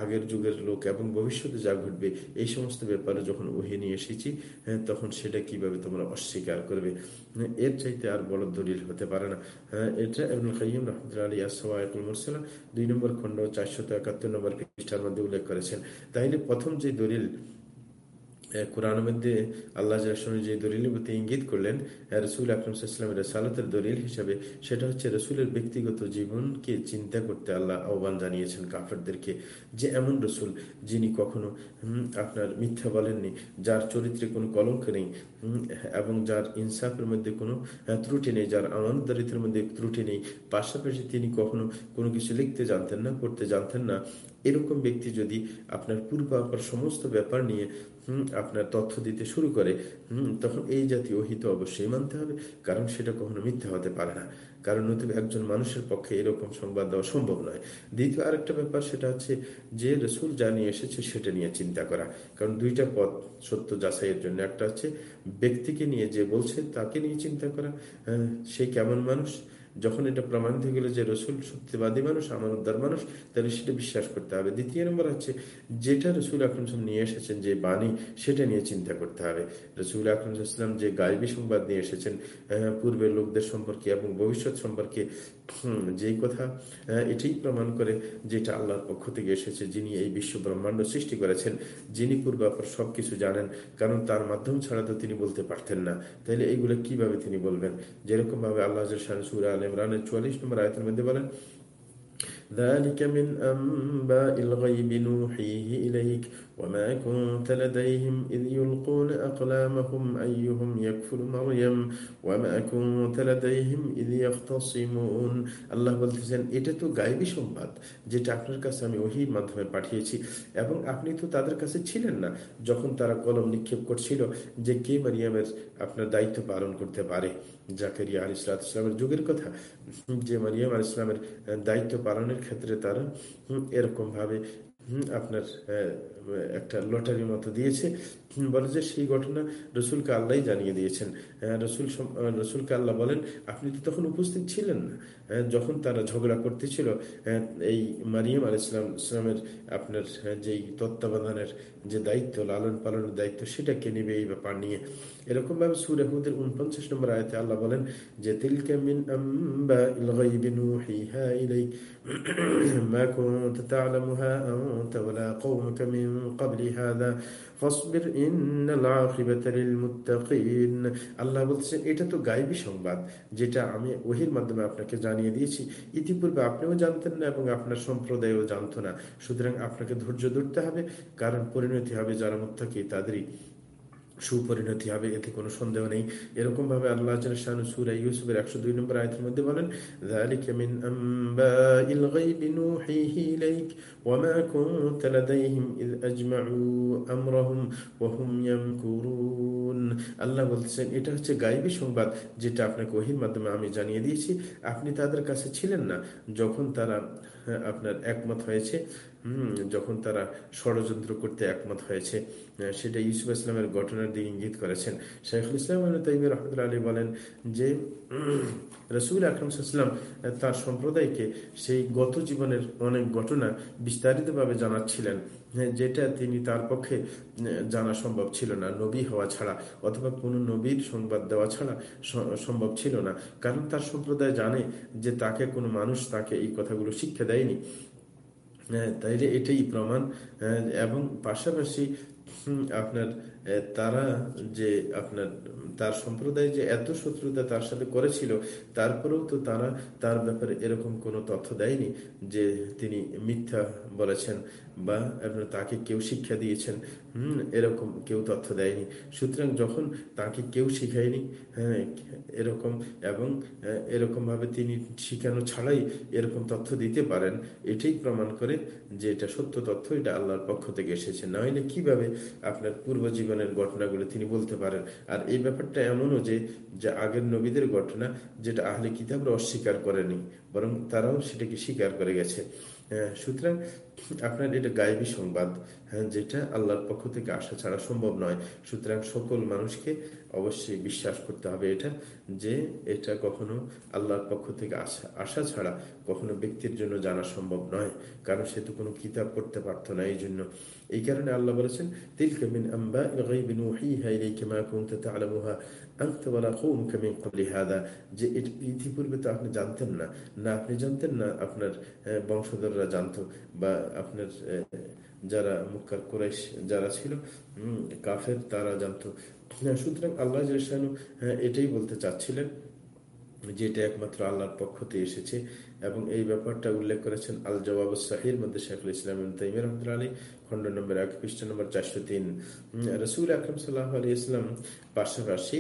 আগের যুগের লোক এবং ভবিষ্যতে যা ঘটবে এই সমস্ত ব্যাপারে যখন ওহি নিয়ে এসেছি হ্যাঁ তখন সেটা কীভাবে তোমরা অস্বীকার করবে? হ্যাঁ, এর চাইতে আর বড় দলিল হতে পারে না। হ্যাঁ এটা এবং কাইম রহমতুল্লাহ আলী আসসালামুল মুরসালাম দুই নম্বর খণ্ড চারশত একাত্তর নম্বর পৃষ্ঠার মধ্যে উল্লেখ করেছেন। তাইলে প্রথম যে দলিল কোরআন মধ্যে আল্লাহ যে দলিলের প্রতি ইঙ্গিত করলেন রসুল আকরমসাল্লামের সালাতের দলিল হিসাবে সেটা হচ্ছে রসুলের ব্যক্তিগত জীবনকে চিন্তা করতে আল্লাহ আহ্বান জানিয়েছেন কাফেরদেরকে যে এমন রসুল যিনি কখনো আপনার মিথ্যা বলেননি, যার চরিত্রে কোনো কলঙ্ক নেই এবং যার ইনসাফের মধ্যে কোনো ত্রুটি নেই, যার আমানদারিত্বের মধ্যে ত্রুটি নেই, পাশাপাশি তিনি কখনো কোনো কিছু লিখতে জানতেন না, পড়তে জানতেন না এরকম ব্যক্তি যদি আপনার পূর্বাপর সমস্ত ব্যাপার নিয়ে আপনার তথ্য দিতে শুরু করে তখন এই জাতীয় অহিত অবশ্যই মানতে হবে, কারণ সেটা কখনো মিথ্যা হতে পারে না। কারণ নতুন একজন মানুষের পক্ষে এরকম সংবাদ দেওয়া সম্ভব নয়। দ্বিতীয় আরেকটা ব্যাপার সেটা হচ্ছে, যে রসুল যা নিয়ে এসেছে সেটা নিয়ে চিন্তা করা। কারণ দুইটা পথ সত্য যাচাইয়ের জন্য। একটা হচ্ছে, ব্যক্তিকে নিয়ে যে বলছে তাকে নিয়ে চিন্তা করা সে কেমন মানুষ? যখন এটা প্রমাণিত হয়ে গেল যে রসুল সত্যবাদী মানুষ আমার উদ্ধার মানুষ, তাহলে সেটা বিশ্বাস করতে হবে। দ্বিতীয় নম্বর হচ্ছে, যেটা রসুল আকরম সাহেব নিয়ে এসেছেন যে বাণী, সেটা নিয়ে চিন্তা করতে হবে। রসুল আকরম আকরমসাল্লাম যে গাইবী সংবাদ নিয়ে এসেছেন পূর্বের লোকদের সম্পর্কে এবং ভবিষ্যৎ সম্পর্কে যেই কথা এটাই প্রমাণ করে যেটা আল্লাহর পক্ষ থেকে এসেছে, যিনি এই বিশ্ব ব্রহ্মাণ্ড সৃষ্টি করেছেন, যিনি পূর্বাপর সবকিছু জানেন, কারণ তার মাধ্যম ছাড়া তো তিনি বলতে পারতেন না। তাহলে এইগুলো কীভাবে তিনি বলবেন? যেরকম ভাবে আল্লাহ সুরা ইমরানের চুয়াল্লিশ নম্বর আয়তের মধ্যে বলেন ذلك من أنباء الغيب نوحيه إليك وما كنت لديهم إذ يلقون أقلامهم أيهم يكفل مريم وما كنت لديهم إذ يختصمون আল্লাহ বলতেছেন এটা তো গাইবী সংবাদ যেটা আপনার কাছে আমি ওহির মাধ্যমে পাঠিয়েছি এবং আপনি তো তাদের কাছে ছিলেন না যখন তারা কলম নিক্ষেপ করছিল যে কে মারিয়ামের আপনার দায়িত্ব পালন করতে পারে জাকারিয়া আল ইসলামের যুগের কথা যে মারিয়াম আল ইসলামের দায়িত্ব পালনের ক্ষেত্রে তারা এরকম ভাবে আপনার একটা লটারির মতো দিয়েছে। বলে যে সেই ঘটনা রসুলকে আল্লাহ জানিয়ে দিয়েছেন। রসুল রসুলকে আল্লাহ বলেন, আপনি তো তখন উপস্থিত ছিলেন না। যখন তারা ঝগড়া করতেছিল এই মারিয়াম আল ইসলাম ইসলামের আপনার যেই তত্ত্বাবধানের যে দায়িত্ব লালন পালনের দায়িত্ব সেটা কে নেবে এই ব্যাপার নিয়ে এরকম ভাবে সুর আহমদের উনপঞ্চাশ নম্বর আয়তে আল্লাহ বলেন যে তিলকা মিন আম্বা ইলগাইবি নুহিহা ইলাইক মা কুনতা তা'লামুহা كنت ولا قومك من قبل هذا ফসবির আল্লাহ বলছেন, এটা তো গাইবী সংবাদ, যেটা আমি ওহির মাধ্যমে আপনাকে জানিয়ে দিয়েছি। ইতিপূর্বে আপনিও জানতেন না এবং আপনার সম্প্রদায়ও জানতো না। সুতরাং আপনাকে ধৈর্য ধরতে হবে, কারণ পরিণতি হবে যারা মুত্তাকি, তাদেরই। সুপরিণতি হবে, এতে কোনো সন্দেহ নেই। এরকম ভাবে আল্লাহ সুরা ইউসুফের একশো দুই নম্বর আয়তের মধ্যে বলেন আল্লাহ বলছেন এটা হচ্ছে গাইবী সংবাদ যেটা আপনাকে ওহির মাধ্যমে আমি জানিয়ে দিয়েছি। আপনি তাদের কাছে ছিলেন না যখন তারা আপনার একমত হয়েছে। যখন তারা ষড়যন্ত্র করতে একমত হয়েছে সেটা ইউসুফ ইসলামের ঘটনার দিকে ইঙ্গিত করেছেন। শেখুল ইসলাম তাইম রহমতুল্লা আলী বলেন যে, রসুল আকরমসাল্লাম তার সম্প্রদায়কে সেই গত জীবনের অনেক ঘটনা বিস্তারিতভাবে জানাচ্ছিলেন যেটা তিনি তার পক্ষে জানা সম্ভব ছিল না। নবী হওয়া ছাড়া অথবা কোনো নবীর সংবাদ দেওয়া ছাড়া সম্ভব ছিল না। কারণ তার সম্প্রদায় জানে যে তাকে কোনো মানুষ তাকে এই কথাগুলো শিক্ষা দেয়নি। তাইলে এটাই প্রমাণ। এবং পাশাপাশি আপনার তারা যে আপনার, তার সম্প্রদায় যে এত শত্রুতা তার সাথে করেছিল, তারপরেও তো তারা তার ব্যাপারে এরকম কোনো তথ্য দেয়নি যে তিনি মিথ্যা বলেছেন বা আপনার তাকে কেউ শিক্ষা দিয়েছেন। হম, এরকম কেউ তথ্য দেয়নি। সুতরাং যখন তাকে কেউ শিখায়নি হ্যাঁ এরকম এবং এরকম ভাবে তিনি শিখানো ছাড়াই এরকম তথ্য দিতে পারেন, এটাই প্রমাণ করে যে এটা সত্য তথ্য, এটা আল্লাহর পক্ষ থেকে এসেছে। না হলে কীভাবে আপনার পূর্ব জীবনের ঘটনাগুলো তিনি বলতে পারেন। আর এই ব্যাপারটা এমনও যে যে আগের নবীদের ঘটনা যেটা আহলে কিতাবরা অস্বীকার করেনি, বরং তারাও সেটাকে স্বীকার করে গেছে। সুতরাং আপনার এটা গায়েবী সংবাদ হ্যাঁ যেটা আল্লাহর পক্ষ থেকে আসা ছাড়া সম্ভব নয়। সুতরাং সকল মানুষকে অবশ্যই বিশ্বাস করতে হবে এটা, যে এটা কখনো আল্লাহর পক্ষ থেকে আসা আসা ছাড়া কখনো ব্যক্তির জন্য জানা সম্ভব নয়। কারণ সে তো কোনো কিতাব পড়তে পারত না এই জন্য। এই কারণে আল্লাহ বলেছেন, তিলকা মিন আম্বা যে ইতিপূর্বে তো আপনি জানতেন না না আপনি জানতেন না আপনার বংশধররা জানতো বা আপনার যারা মুক্কার কোরাইশ যারা ছিল কাফের, তারা জানতো। সুতরাং আল্লাহ এটাই বলতে চাচ্ছিলেন যেটা একমাত্র আল্লাহর পক্ষ থেকে এসেছে এবং এই ব্যাপারটা উল্লেখ করেছেন আল জবাব সাহির মধ্যে শেখুল ইসলাম তাইমির রহমতুল্লাহ আলী খন্ড নম্বর এক, পৃষ্ঠ নম্বর চারশো তিন। রসুল আকরম সাল্লাহ আলী ইসলাম পাশাপাশি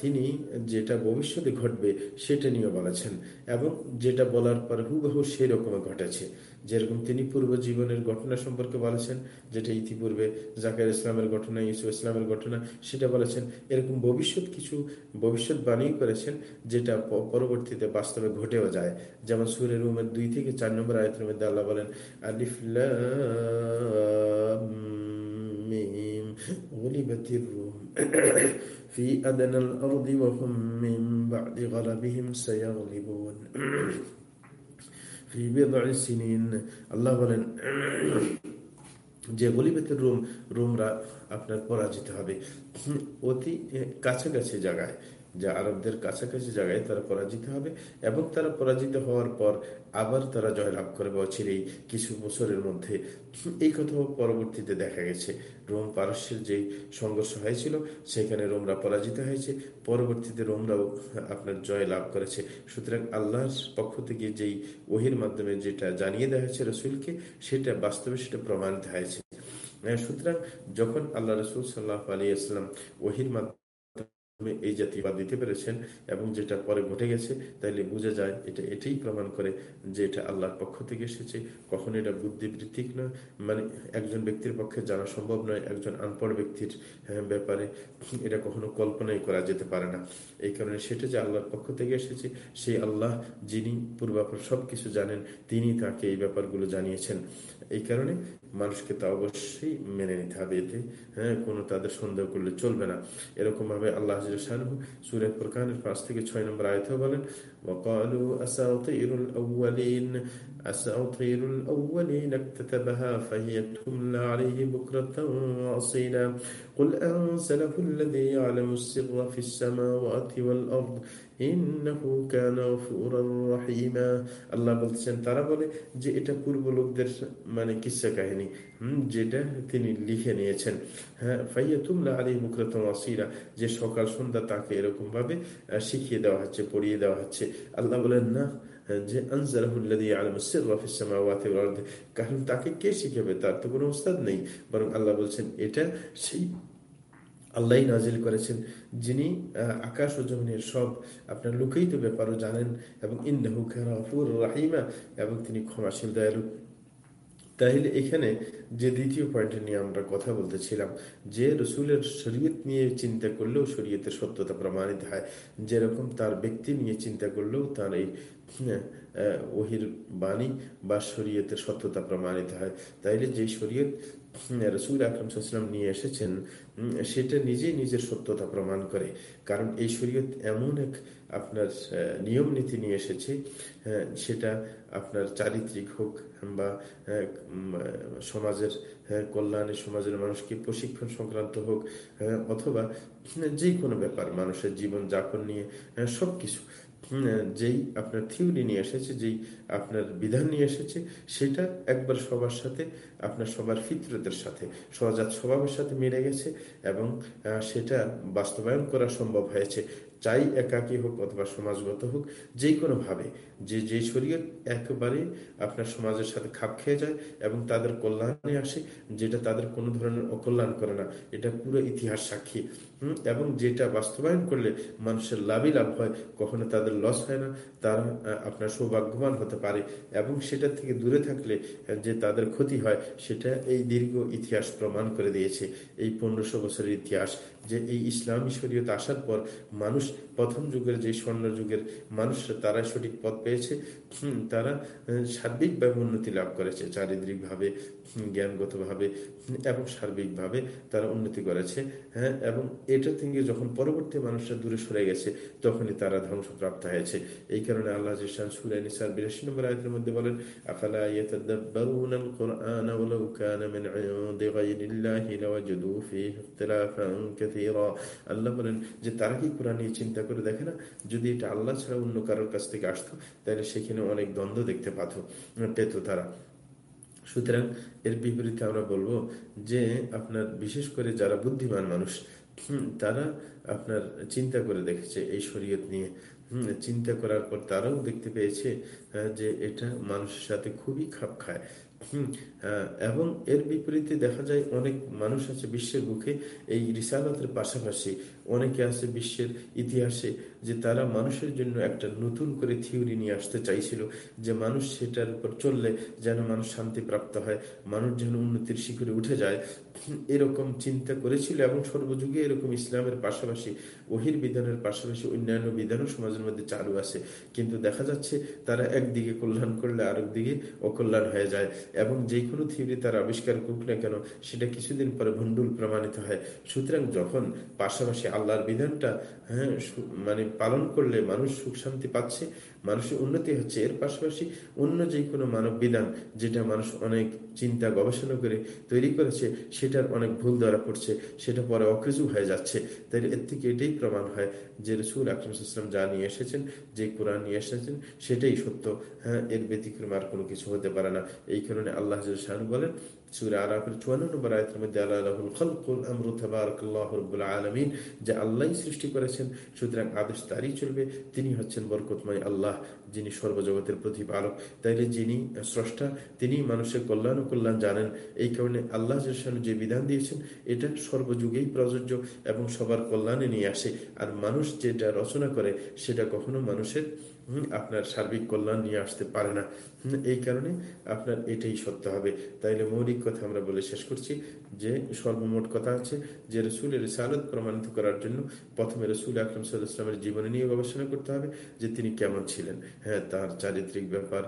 তিনি যেটা ভবিষ্যতে ঘটবে সেটা নিয়ে বলেছেন এবং যেটা বলার পর হুবহু সেই রকম ঘটেছে। যেরকম তিনি পূর্ব জীবনের ঘটনা সম্পর্কে বলেছেন যেটা ইতিপূর্বে জাকার ইসলামের ঘটনা ইসু ইসলামের ঘটনা সেটা বলেছেন এরকম ভবিষ্যৎ কিছু ভবিষ্যৎবাণী করেছেন যেটা পরবর্তীতে বাস্তবে ঘটেও যায় যেমন সুরের রুমের দুই থেকে চার নম্বর আয়তের মধ্যে আল্লাহ বলেন আলিফলা غلبت الروم في أدنى الأرض وهم من بعد غلبهم سيغلبون আল্লাহ বলেন যে গলিবেতের রুম রুমরা আপনার পরাজিত হবে। অতি কাছাকাছি জায়গায় যা আরবদের কাছাকাছি জায়গায় তারা পরাজিত হবে এবং তারা পরাজিত হওয়ার পর আবার তারা জয়লাভ করবে অচিরেই কিছু বছরের মধ্যে। এই কথাও পরবর্তীতে দেখা গেছে। রোম পারস্যের যে সংঘর্ষ হয়েছিল, সেখানে রোমরা পরাজিত হয়েছে। পরবর্তীতে রোমরাও আপনার জয় লাভ করেছে। সুতরাং আল্লাহর পক্ষ থেকে যেই ওহির মাধ্যমে যেটা জানিয়ে দেওয়া হয়েছে রসুলকে, সেটা বাস্তবে সেটা প্রমাণিত হয়েছে। সুতরাং যখন আল্লাহ রসুল সাল্লাহ আলী আসলাম ওহির মাধ্যমে এই জাতীয় দিতে পেরেছেন এবং যেটা পরে ঘটে গেছে তাইলে বোঝা যায় এটা এটাই প্রমাণ করে যে এটা আল্লাহর পক্ষ থেকে এসেছে। কখন এটা বুদ্ধিবৃত্তিক নয় মানে একজন ব্যক্তির পক্ষে জানা সম্ভব নয় একজন আনপড় ব্যক্তির হ্যাঁ, ব্যাপারে এটা কখনো কল্পনাই করা যেতে পারে না। এই কারণে সেটা যে আল্লাহর পক্ষ থেকে এসেছে সেই আল্লাহ যিনি পূর্বাপর সব কিছু জানেন তিনি তাকে এই ব্যাপারগুলো জানিয়েছেন। এই কারণে মানুষকে তা অবশ্যই মেনে নিতে হবে এতে হ্যাঁ কোনো তাদের সন্দেহ করলে চলবে না। এরকম ভাবে আল্লাহ সুরে ফুরকানের পাঁচ থেকে ছয় নম্বর আয়তেও বলেন وقالوا أساطير الأولين أساطير الأولين اكتتبها فهي تملى عليه بكرة وأصيلا قل أنزله الذي يعلم السر في السماوات والأرض আল্লাহ বলছেন তারা বলে যে এটা পূর্ব লোকদের মানে কিসা কাহিনী যেটা তিনি লিখে নিয়েছেন হ্যাঁ ফাইয়া তুমলা আলী মুকরতম আসিরা যে সকাল সন্ধ্যা তাকে এরকম ভাবে শিখিয়ে দেওয়া হচ্ছে পড়িয়ে দেওয়া হচ্ছে আল্লাহ বলেন না যে কারণ তাকে কে শিখাবে? তার তো কোনো উস্তাদ নেই। বরং আল্লাহ বলছেন, এটা সেই আল্লাহ নাজিল করেছেন, যিনি আকাশ ও জমিনের সব আপনার লুকেই তো ব্যাপারও জানেন এবং ইন্দাহু খারাফুর রাহিমা এবং তিনি ক্ষমাশীল, দয়ালু। তাহলে এখানে যে দ্বিতীয় পয়েন্ট নিয়ে আমরা কথা বলতেছিলাম, যে রসুলের শরীয়ত নিয়ে চিন্তা করলেও শরীয়তের সত্যতা প্রমাণিত হয়। যেরকম তার ব্যক্তি নিয়ে চিন্তা করলেও তার এই ওহির বাণী বা শরীয়তের সত্যতা প্রমাণিত হয়। তাইলে যে শরীয়ত রসুল আকরম সাল্লাম নিয়ে এসেছেন সেটা নিজেই নিজের সত্যতা প্রমাণ করে। কারণ এই শরীয়ত এমন এক আপনার নিয়ম নীতি নিয়ে এসেছে সেটা আপনার চারিত্রিক হোক বা সমাজের কল্যাণে সমাজের মানুষকে প্রশিক্ষণ সংক্রান্ত হোক অথবা যে কোনো ব্যাপার মানুষের জীবন যাপন নিয়ে সবকিছু যেই আপনার থিওরি নিয়ে এসেছে, যেই আপনার বিধান নিয়ে এসেছে, সেটা একবার সবার সাথে, আপনার সবার ফিতরতের সাথে, সহজাত স্বভাবের সাথে মিলে গেছে এবং সেটা বাস্তবায়ন করা সম্ভব হয়েছে। চাই একাকী হোক অথবা সমাজগত হোক, যে কোনো ভাবে, যে যে শরীর একেবারে আপনার সমাজের সাথে খাপ খেয়ে যায় এবং তাদের কল্যাণে আসে, যেটা তাদের কোনো ধরনের অকল্যাণ করে না। এটা পুরো ইতিহাস সাক্ষী। এবং যেটা বাস্তবায়ন করলে মানুষের লাভই লাভ হয়, কখনো তাদের লস হয় না, তারা আপনার সৌভাগ্যবান হতে পারে। এবং সেটা থেকে দূরে থাকলে যে তাদের ক্ষতি হয়, সেটা এই দীর্ঘ ইতিহাস প্রমাণ করে দিয়েছে। এই পনেরোশো বছরের ইতিহাস, যে এই ইসলামী শরীয়ত আসার পর মানুষ প্রথম যুগের যে স্বর্ণ যুগের মানুষরা তারা সঠিক পথ পেয়েছে। তারা সার্বিকভাবে উন্নতি লাভ করেছে চারিদ্রিকভাবে জ্ঞানগতভাবে এবং সার্বিকভাবে তারা উন্নতি করেছে হ্যাঁ এবং এটা থেকে যখন পরবর্তী মানুষরা দূরে সরে গেছে, তখনই তারা ধ্বংসপ্রাপ্ত হয়েছে। এই কারণে আল্লাহ জিসান সুরাই নিসার বিরাশি নম্বর আয়তের মধ্যে বলেন আল্লাহ বলেন যে, তারা কি কোরআন নিয়ে চিন্তা করে দেখে না? যদি এটা আল্লাহ ছাড়া অন্য কারোর কাছ থেকে আসতো, তাহলে সেখানে অনেক দ্বন্দ্ব দেখতে পাত, পেত তারা। সুতরাং এর বিপরীতে আমরা বলব যে আপনার, বিশেষ করে যারা বুদ্ধিমান মানুষ তারা আপনার চিন্তা করে দেখেছে এই শরীয়ত নিয়ে। চিন্তা করার পর তারাও দেখতে পেয়েছে যে এটা মানুষের সাথে খুবই খাপ খায়। এবং এর বিপরীতে দেখা যায় অনেক মানুষ আছে বিশ্বের বুকে এই রিসালতের পাশাপাশি অনেকে আছে বিশ্বের ইতিহাসে যে তারা মানুষের জন্য একটা নতুন করে থিওরি নিয়ে আসতে চাইছিল যে মানুষ সেটার উপর চললে যেন মানুষ শান্তি প্রাপ্ত হয়, মানুষ যেন উন্নতির শিখরে উঠে যায়। এরকম চিন্তা করেছিল এবং সর্বযুগে এরকম ইসলামের পাশাপাশি ওহির বিধানের পাশাপাশি অন্যান্য বিধানও সমাজের মধ্যে চালু আছে। কিন্তু দেখা যাচ্ছে তারা একদিকে কল্যাণ করলে আরেক দিকে অকল্যাণ হয়ে যায় এবং যে কোনো থিওরি তারা আবিষ্কার করুক না কেন, সেটা কিছুদিন পরে ভণ্ডুল প্রমাণিত হয়। সুতরাং যখন পাশাপাশি আল্লাহর বিধানটা হ্যাঁ মানে পালন করলে মানুষ সুখ শান্তি পাচ্ছে। মানুষের উন্নতি হচ্ছে। এর পাশাপাশি অন্য যে কোনো মানব বিধান যেটা মানুষ অনেক চিন্তা, গবেষণা করে তৈরি করেছে, সেটার অনেক ভুল ধরা পড়ছে, সেটা পরে অকৃজু হয়ে যাচ্ছে। তাই এর থেকে এটাই প্রমাণ হয় যে রসুল আকরমসাল্লাম যা নিয়ে এসেছেন, যে কোরআন নিয়ে এসেছেন, সেটাই সত্য। হ্যাঁ এর ব্যতিক্রম আর কোনো কিছু হতে পারে না। এই কারণে আল্লাহ শাহরু বলেন, সুরা আরাফের চুয়ান্ন নম্বর আয়তের মধ্যে আল্লাহুল আলামিন যে আল্লাহই সৃষ্টি করেছেন, সুতরাং আদেশ তারই চলবে। তিনি হচ্ছেন বরকতময় আল্লাহ। যিনি সর্বজগতের প্রতিপালক, তাইলে যিনি স্রষ্টা তিনি মানুষের কল্যাণ ও কল্যাণ জানেন। এই কারণে আল্লাহ যে বিধান দিয়েছেন, এটা সর্বযুগেই প্রযোজ্য এবং সবার কল্যাণে নিয়ে আসে। আর মানুষ যেটা রচনা করে, সেটা কখনো মানুষের আপনার সার্বিক কল্যাণ নিয়ে আসতে পারে না। এই কারণে আপনার এটাই সত্য হবে। তাইলে মৌলিক কথা আমরা বলে শেষ করছি। যে সর্বমোট কথা হচ্ছে যে রসুলের রিসালত প্রমাণিত করার জন্য প্রথমে রসুল আকরম সাল্লাহামের জীবনে নিয়ে গবেষণা করতে হবে যে তিনি কেমন ছিলেন। হ্যাঁ তার চারিত্রিক ব্যাপার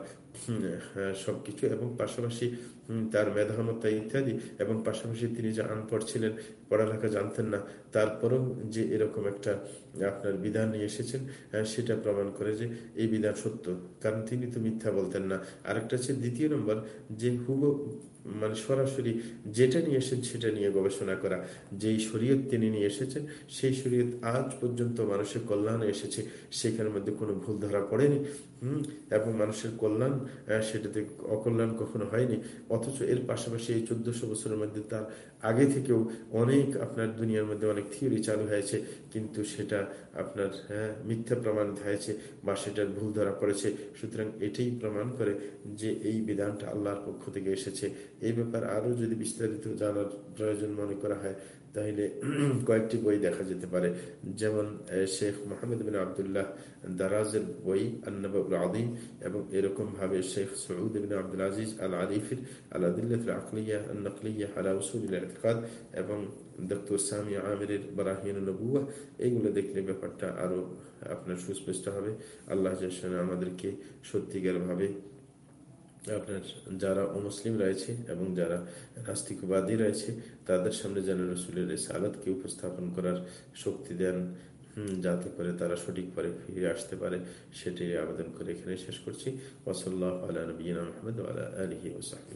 হ্যাঁ, সবকিছু এবং পাশাপাশি তার মেধামতা ইত্যাদি এবং পাশাপাশি তিনি যে আনপড় ছিলেন পড়ালেখা জানতেন না তারপরেও যে এরকম একটা আপনার বিধান নিয়ে এসেছেন সেটা প্রমাণ করে যে এই বিধান সত্য। কারণ তিনি তো মিথ্যা বলতেন না। আরেকটা হচ্ছে দ্বিতীয় নম্বর যে হুব মানে সরাসরি যেটা নিয়ে এসেছেন সেটা নিয়ে গবেষণা করা। যেই শরীয়ত তিনি নিয়ে এসেছেন, সেই শরীয়ত আজ পর্যন্ত মানুষের কল্যাণে এসেছে। সেখানের মধ্যে কোনো ভুল ধরা পড়েনি। হম? এবং মানুষের কল্যাণ সেটাতে অকল্যাণ কখনো হয়নি। অথচ এর পাশাপাশি এই চোদ্দশো বছরের মধ্যে তার আগে থেকেও অনেক আপনার দুনিয়ার মধ্যে অনেক থিওরি চালু হয়েছে। কিন্তু সেটা আপনার হ্যাঁ মিথ্যা প্রমাণিত হয়েছে বা সেটার ভুল ধরা পড়েছে। সুতরাং এটাই প্রমাণ করে যে এই বিধানটা আল্লাহর পক্ষ থেকে এসেছে। এই ব্যাপার আরও যদি বিস্তারিত জানার প্রয়োজন মনে করা হয়, তাহলে কয়েকটি বই দেখা যেতে পারে। যেমন শেখ মোহাম্মদ বিন আবদুল্লাহ দারাজের বই আন্নাবাবুল আদিম এবং এরকম ভাবে শেখ সৌদ বিন আব্দুল আজিজ আল আরিফির আল আদিল্লাহ আকলিয়া এবং ডক্টর সামি আমিরের বারাহিন নবুয়া এগুলো দেখলে ব্যাপারটা আরও আপনার সুস্পষ্ট হবে। আল্লাহ আমাদেরকে সত্যিকার ভাবে আপনার যারা অমুসলিম রয়েছে এবং যারা নাস্তিকবাদী রয়েছে, তাদের সামনে যেন রসুলের সালাদকে উপস্থাপন করার শক্তি দেন। যাতে করে তারা সঠিক পরে ফিরে আসতে পারে সেটি আবেদন করে এখানে শেষ করছি। ওসল্লাহ আলী নবীন আহমদ আলা আলহি ওসাহি